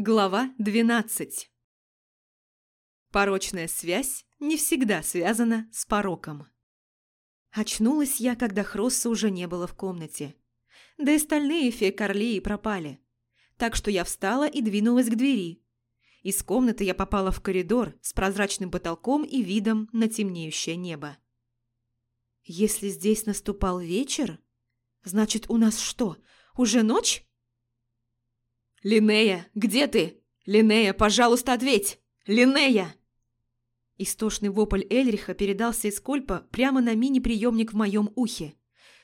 Глава 12 Порочная связь не всегда связана с пороком. Очнулась я, когда Хросса уже не было в комнате. Да и остальные фея-корлии пропали. Так что я встала и двинулась к двери. Из комнаты я попала в коридор с прозрачным потолком и видом на темнеющее небо. Если здесь наступал вечер, значит, у нас что, уже ночь? «Линея, где ты? Линея, пожалуйста, ответь! Линея!» Истошный вопль Эльриха передался из кольпа прямо на мини-приемник в моем ухе.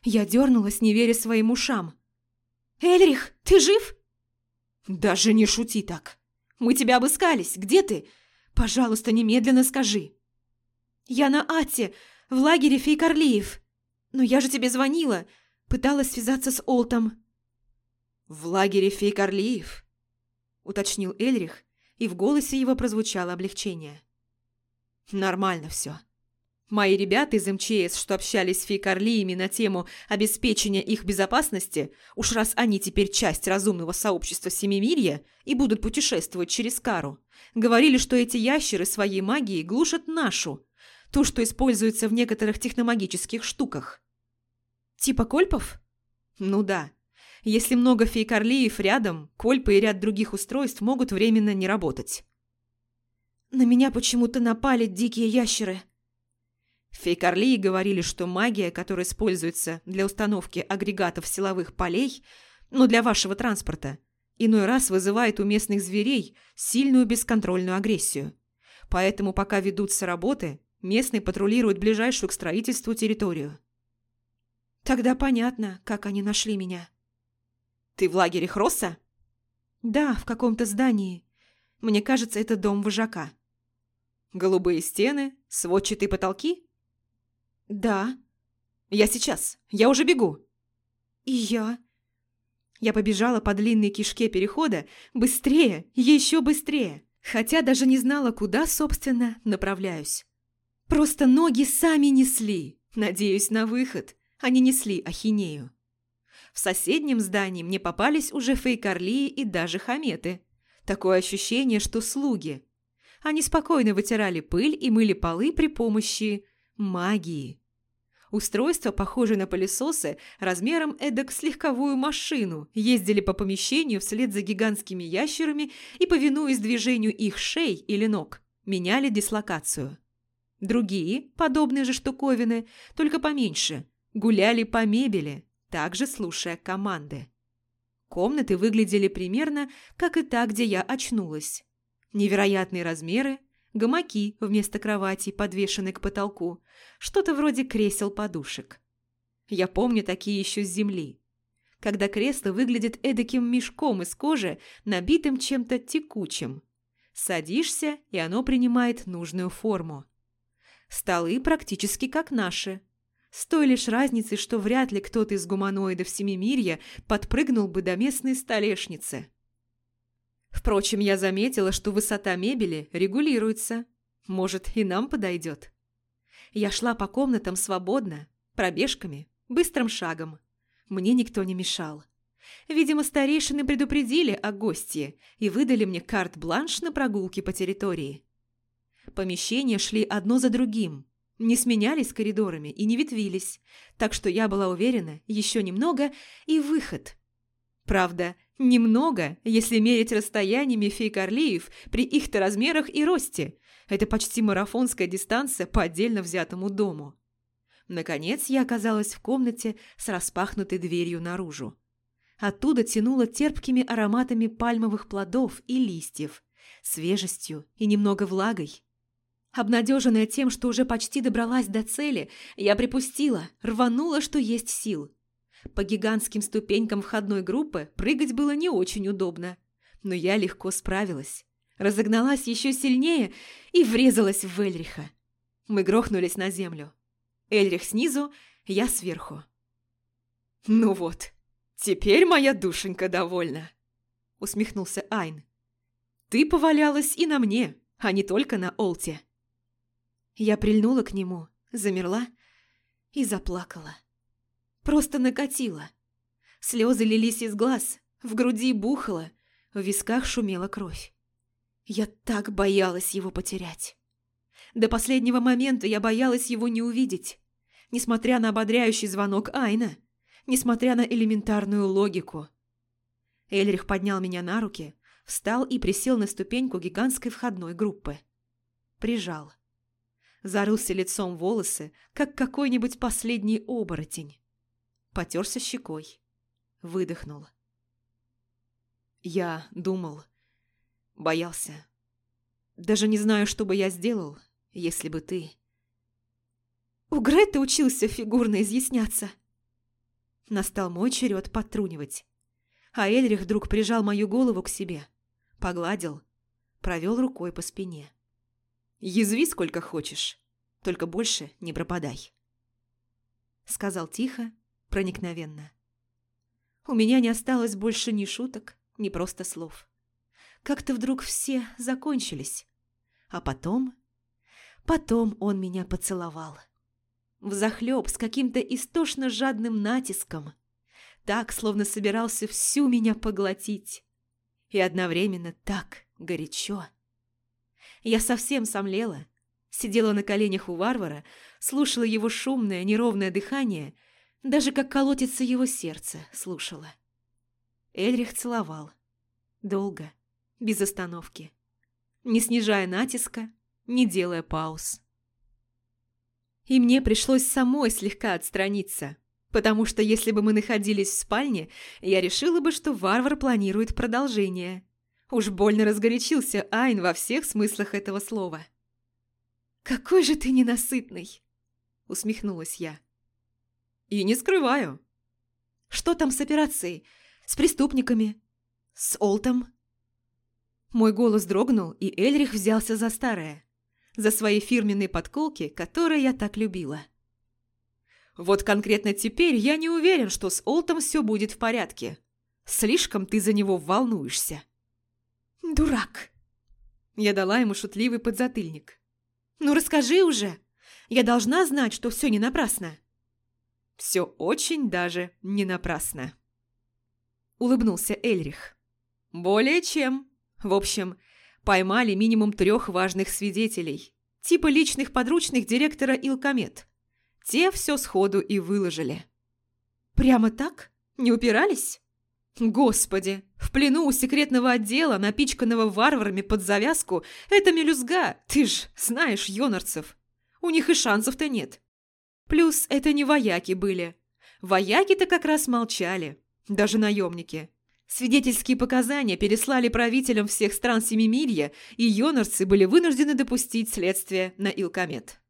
Я дернулась, не веря своим ушам. «Эльрих, ты жив?» «Даже не шути так. Мы тебя обыскались. Где ты? Пожалуйста, немедленно скажи». «Я на Ате, в лагере Фейкарлиев. Но я же тебе звонила, пыталась связаться с Олтом». «В лагере Фейкарлиев?» – уточнил Эльрих, и в голосе его прозвучало облегчение. Нормально все. Мои ребята из МЧС, что общались с фейкарлиями на тему обеспечения их безопасности, уж раз они теперь часть разумного сообщества Семимирья и будут путешествовать через Кару, говорили, что эти ящеры своей магией глушат нашу, ту, что используется в некоторых техномагических штуках. Типа кольпов? Ну да. Если много фейкарлиев рядом, кольпы и ряд других устройств могут временно не работать. На меня почему-то напали дикие ящеры. Фейкарлии говорили, что магия, которая используется для установки агрегатов силовых полей, но для вашего транспорта, иной раз вызывает у местных зверей сильную бесконтрольную агрессию. Поэтому пока ведутся работы, местные патрулируют ближайшую к строительству территорию. Тогда понятно, как они нашли меня. Ты в лагере Хросса? Да, в каком-то здании. Мне кажется, это дом вожака. Голубые стены, сводчатые потолки? Да. Я сейчас. Я уже бегу. И я. Я побежала по длинной кишке перехода быстрее, еще быстрее, хотя даже не знала, куда, собственно, направляюсь. Просто ноги сами несли, надеюсь, на выход. Они несли ахинею. В соседнем здании мне попались уже фейкарлии и даже хаметы. Такое ощущение, что слуги, они спокойно вытирали пыль и мыли полы при помощи магии. Устройства, похожие на пылесосы, размером эдак с легковую машину, ездили по помещению вслед за гигантскими ящерами и, повинуясь движению их шей или ног, меняли дислокацию. Другие, подобные же штуковины, только поменьше, гуляли по мебели, также слушая команды. Комнаты выглядели примерно, как и та, где я очнулась. Невероятные размеры, гамаки вместо кровати, подвешенные к потолку, что-то вроде кресел-подушек. Я помню такие еще с земли. Когда кресло выглядит эдаким мешком из кожи, набитым чем-то текучим. Садишься, и оно принимает нужную форму. Столы практически как наши. С той лишь разницей, что вряд ли кто-то из гуманоидов Семимирья подпрыгнул бы до местной столешницы. Впрочем, я заметила, что высота мебели регулируется. Может, и нам подойдет. Я шла по комнатам свободно, пробежками, быстрым шагом. Мне никто не мешал. Видимо, старейшины предупредили о гостье и выдали мне карт-бланш на прогулки по территории. Помещения шли одно за другим, не сменялись коридорами и не ветвились, так что я была уверена, еще немного и выход. Правда, Немного, если мерить расстояниями фейкарлиев при их-то размерах и росте. Это почти марафонская дистанция по отдельно взятому дому. Наконец я оказалась в комнате с распахнутой дверью наружу. Оттуда тянуло терпкими ароматами пальмовых плодов и листьев, свежестью и немного влагой. Обнадеженная тем, что уже почти добралась до цели, я припустила, рванула, что есть сил. По гигантским ступенькам входной группы прыгать было не очень удобно. Но я легко справилась. Разогналась еще сильнее и врезалась в Эльриха. Мы грохнулись на землю. Эльрих снизу, я сверху. «Ну вот, теперь моя душенька довольна», — усмехнулся Айн. «Ты повалялась и на мне, а не только на Олте». Я прильнула к нему, замерла и заплакала. Просто накатило. Слезы лились из глаз, в груди бухало, В висках шумела кровь. Я так боялась его потерять. До последнего момента я боялась его не увидеть, несмотря на ободряющий звонок Айна, несмотря на элементарную логику. Эльрих поднял меня на руки, встал и присел на ступеньку гигантской входной группы. Прижал. Зарылся лицом в волосы, как какой-нибудь последний оборотень. Потерся щекой. Выдохнул. Я думал, боялся. Даже не знаю, что бы я сделал, если бы ты... У Греты учился фигурно изъясняться. Настал мой черед подтрунивать. А Эльрих вдруг прижал мою голову к себе, погладил, провел рукой по спине. «Язви сколько хочешь, только больше не пропадай», — сказал тихо, проникновенно. У меня не осталось больше ни шуток, ни просто слов. Как-то вдруг все закончились. А потом... Потом он меня поцеловал. Взахлеб с каким-то истошно жадным натиском. Так, словно собирался всю меня поглотить. И одновременно так горячо. Я совсем сомлела. Сидела на коленях у варвара, слушала его шумное, неровное дыхание, даже как колотится его сердце слушала. Эльрих целовал. Долго, без остановки. Не снижая натиска, не делая пауз. И мне пришлось самой слегка отстраниться, потому что если бы мы находились в спальне, я решила бы, что варвар планирует продолжение. Уж больно разгорячился Айн во всех смыслах этого слова. «Какой же ты ненасытный!» – усмехнулась я. «И не скрываю». «Что там с операцией? С преступниками? С Олтом?» Мой голос дрогнул, и Эльрих взялся за старое. За свои фирменные подколки, которые я так любила. «Вот конкретно теперь я не уверен, что с Олтом все будет в порядке. Слишком ты за него волнуешься». «Дурак!» Я дала ему шутливый подзатыльник. «Ну расскажи уже! Я должна знать, что все не напрасно!» «Все очень даже не напрасно!» улыбнулся Эльрих. «Более чем. В общем, поймали минимум трех важных свидетелей, типа личных подручных директора Илкомет. Те все сходу и выложили». «Прямо так? Не упирались?» «Господи, в плену у секретного отдела, напичканного варварами под завязку, это мелюзга, ты ж знаешь йонарцев. У них и шансов-то нет. Плюс это не вояки были. Вояки-то как раз молчали даже наемники. Свидетельские показания переслали правителям всех стран Семимирья, и йонарцы были вынуждены допустить следствие на Илкомет.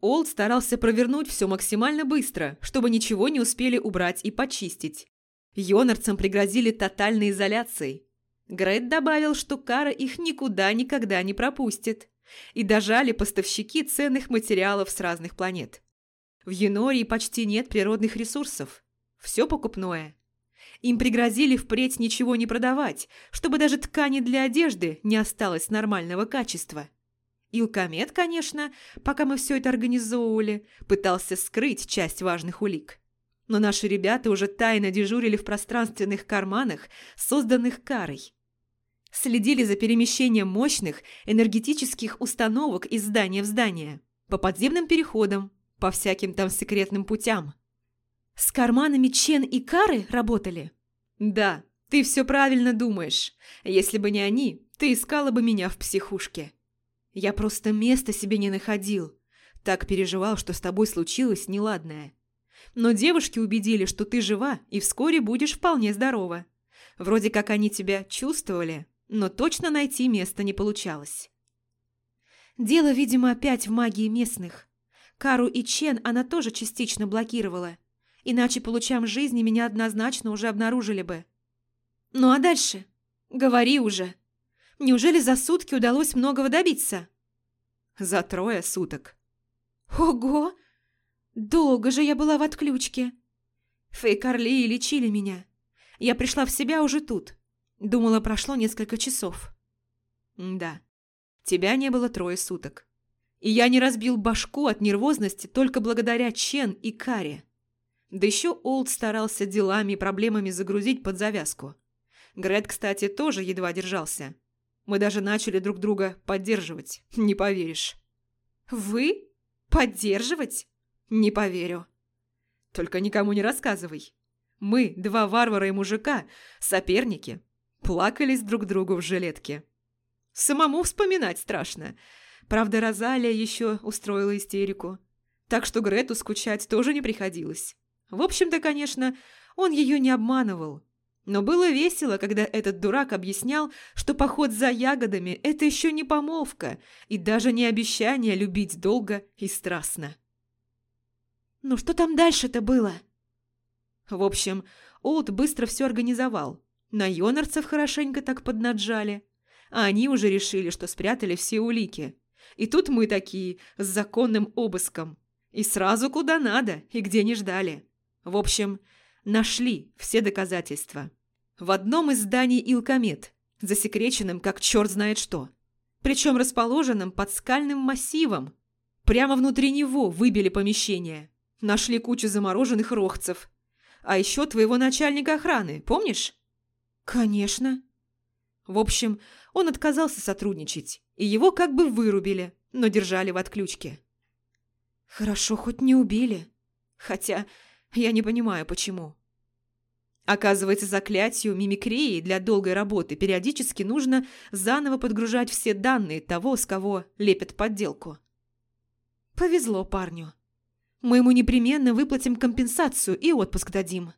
Олд старался провернуть все максимально быстро, чтобы ничего не успели убрать и почистить. Йонарцам пригрозили тотальной изоляцией. Грейт добавил, что кара их никуда никогда не пропустит. И дожали поставщики ценных материалов с разных планет. В Енории почти нет природных ресурсов. Все покупное. Им пригрозили впредь ничего не продавать, чтобы даже ткани для одежды не осталось нормального качества. Илкомет, конечно, пока мы все это организовывали, пытался скрыть часть важных улик. Но наши ребята уже тайно дежурили в пространственных карманах, созданных карой. Следили за перемещением мощных энергетических установок из здания в здание, по подземным переходам, по всяким там секретным путям. С карманами Чен и Кары работали? Да, ты все правильно думаешь. Если бы не они, ты искала бы меня в психушке. Я просто места себе не находил. Так переживал, что с тобой случилось неладное. Но девушки убедили, что ты жива и вскоре будешь вполне здорова. Вроде как они тебя чувствовали, но точно найти место не получалось. Дело, видимо, опять в магии местных. Кару и Чен она тоже частично блокировала. Иначе по лучам жизни меня однозначно уже обнаружили бы. Ну а дальше? Говори уже. Неужели за сутки удалось многого добиться? За трое суток. Ого! Долго же я была в отключке. Фейкарли лечили меня. Я пришла в себя уже тут. Думала, прошло несколько часов. Да, тебя не было трое суток. И я не разбил башку от нервозности только благодаря Чен и Каре. Да еще Олд старался делами и проблемами загрузить под завязку. Грет, кстати, тоже едва держался. Мы даже начали друг друга поддерживать, не поверишь. Вы? Поддерживать? Не поверю. Только никому не рассказывай. Мы, два варвара и мужика, соперники, плакались друг другу в жилетке. Самому вспоминать страшно. Правда, Розалия еще устроила истерику. Так что Грету скучать тоже не приходилось. В общем-то, конечно, он ее не обманывал. Но было весело, когда этот дурак объяснял, что поход за ягодами – это еще не помолвка и даже не обещание любить долго и страстно. «Ну что там дальше-то было?» В общем, Олд быстро все организовал. На Йонарцев хорошенько так поднаджали. А они уже решили, что спрятали все улики. И тут мы такие, с законным обыском. И сразу куда надо, и где не ждали. В общем, Нашли все доказательства. В одном из зданий Илкомет, засекреченным как черт знает что. Причем расположенным под скальным массивом. Прямо внутри него выбили помещение. Нашли кучу замороженных рохцев. А еще твоего начальника охраны, помнишь? Конечно. В общем, он отказался сотрудничать, и его как бы вырубили, но держали в отключке. Хорошо, хоть не убили. Хотя я не понимаю, почему. Оказывается, заклятию мимикрии для долгой работы периодически нужно заново подгружать все данные того, с кого лепят подделку. Повезло парню. Мы ему непременно выплатим компенсацию и отпуск дадим.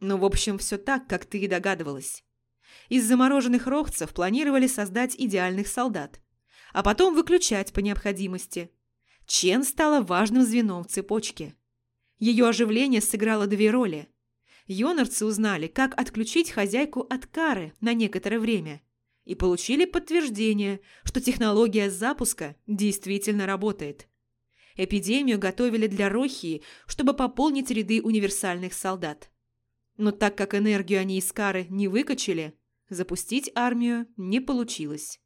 Ну, в общем, все так, как ты и догадывалась. Из замороженных рохцев планировали создать идеальных солдат, а потом выключать по необходимости. Чен стала важным звеном в цепочке – ее оживление сыграло две роли. Йонарцы узнали, как отключить хозяйку от кары на некоторое время и получили подтверждение, что технология запуска действительно работает. Эпидемию готовили для Рохии, чтобы пополнить ряды универсальных солдат. Но так как энергию они из кары не выкачали, запустить армию не получилось.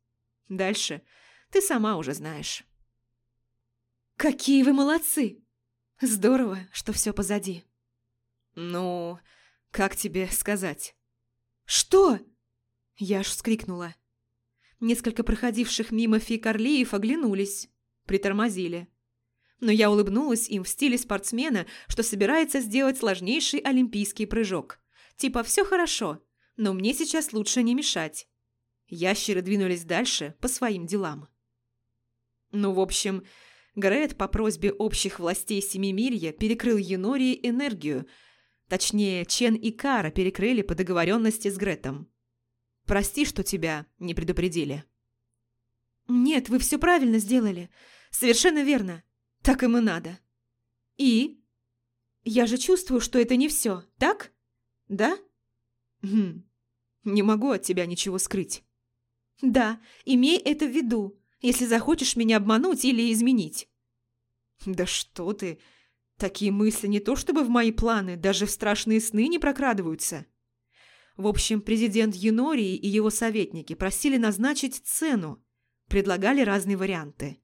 Дальше ты сама уже знаешь. «Какие вы молодцы!» Здорово, что все позади. Ну, как тебе сказать? Что? Я аж вскрикнула. Несколько проходивших мимо фикарлиев оглянулись, притормозили. Но я улыбнулась им в стиле спортсмена, что собирается сделать сложнейший олимпийский прыжок. Типа «все хорошо, но мне сейчас лучше не мешать». Ящеры двинулись дальше по своим делам. Ну, в общем, Грет по просьбе общих властей Семимирья перекрыл Енории энергию. Точнее, Чен и Кара перекрыли по договоренности с Гретом. Прости, что тебя не предупредили. Нет, вы все правильно сделали. Совершенно верно. Так им и надо. И? Я же чувствую, что это не все, так? Да? Хм. Не могу от тебя ничего скрыть. Да, имей это в виду если захочешь меня обмануть или изменить». «Да что ты! Такие мысли не то чтобы в мои планы, даже в страшные сны не прокрадываются». В общем, президент Юнории и его советники просили назначить цену, предлагали разные варианты.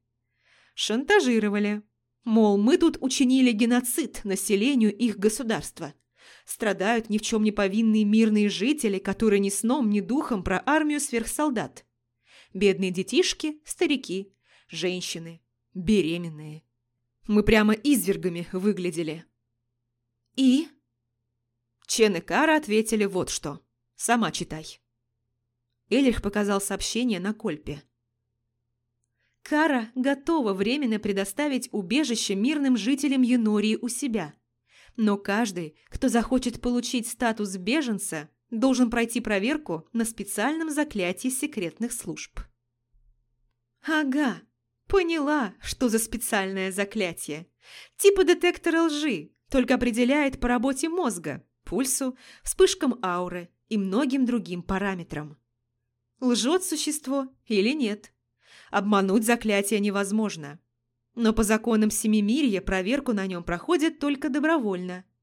Шантажировали. Мол, мы тут учинили геноцид населению их государства. Страдают ни в чем не повинные мирные жители, которые ни сном, ни духом про армию сверхсолдат. Бедные детишки, старики, женщины, беременные. Мы прямо извергами выглядели. И? Чен и Кара ответили вот что. Сама читай. Эльрих показал сообщение на кольпе. Кара готова временно предоставить убежище мирным жителям Юнории у себя. Но каждый, кто захочет получить статус беженца, должен пройти проверку на специальном заклятии секретных служб. Ага, поняла, что за специальное заклятие. Типа детектора лжи, только определяет по работе мозга, пульсу, вспышкам ауры и многим другим параметрам. Лжет существо или нет? Обмануть заклятие невозможно. Но по законам Семимирья проверку на нем проходит только добровольно –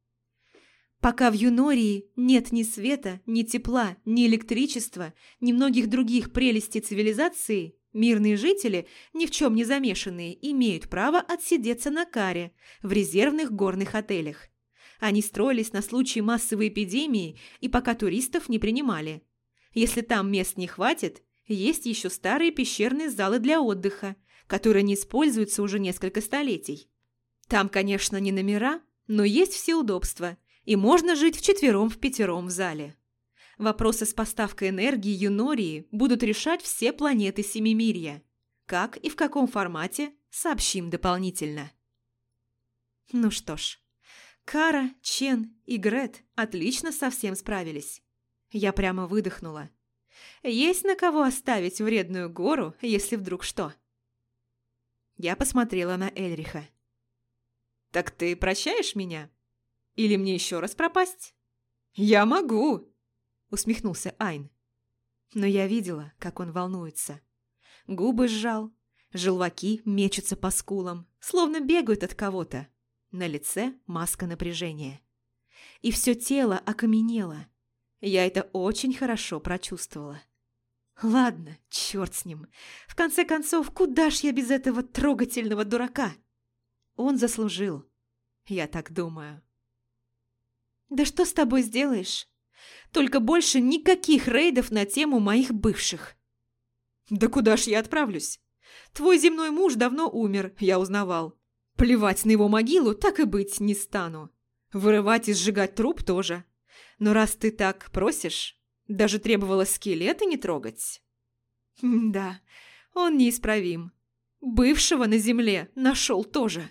Пока в Юнории нет ни света, ни тепла, ни электричества, ни многих других прелестей цивилизации, мирные жители, ни в чем не замешанные, имеют право отсидеться на каре в резервных горных отелях. Они строились на случай массовой эпидемии и пока туристов не принимали. Если там мест не хватит, есть еще старые пещерные залы для отдыха, которые не используются уже несколько столетий. Там, конечно, не номера, но есть все удобства, и можно жить вчетвером-в-пятером в зале. Вопросы с поставкой энергии Юнории будут решать все планеты Семимирья. Как и в каком формате, сообщим дополнительно. Ну что ж, Кара, Чен и Грет отлично со всем справились. Я прямо выдохнула. Есть на кого оставить вредную гору, если вдруг что. Я посмотрела на Эльриха. «Так ты прощаешь меня? Или мне еще раз пропасть?» «Я могу!» – усмехнулся Айн. Но я видела, как он волнуется. Губы сжал, желваки мечутся по скулам, словно бегают от кого-то. На лице маска напряжения. И все тело окаменело. Я это очень хорошо прочувствовала. Ладно, черт с ним. В конце концов, куда ж я без этого трогательного дурака? Он заслужил. Я так думаю. Да что с тобой сделаешь? Только больше никаких рейдов на тему моих бывших. Да куда ж я отправлюсь? Твой земной муж давно умер, я узнавал. Плевать на его могилу, так и быть, не стану. Вырывать и сжигать труп тоже. Но раз ты так просишь, даже требовала скелеты не трогать. Да, он неисправим. Бывшего на земле нашел тоже.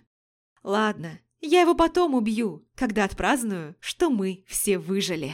Ладно, я его потом убью, когда отпраздную, что мы все выжили.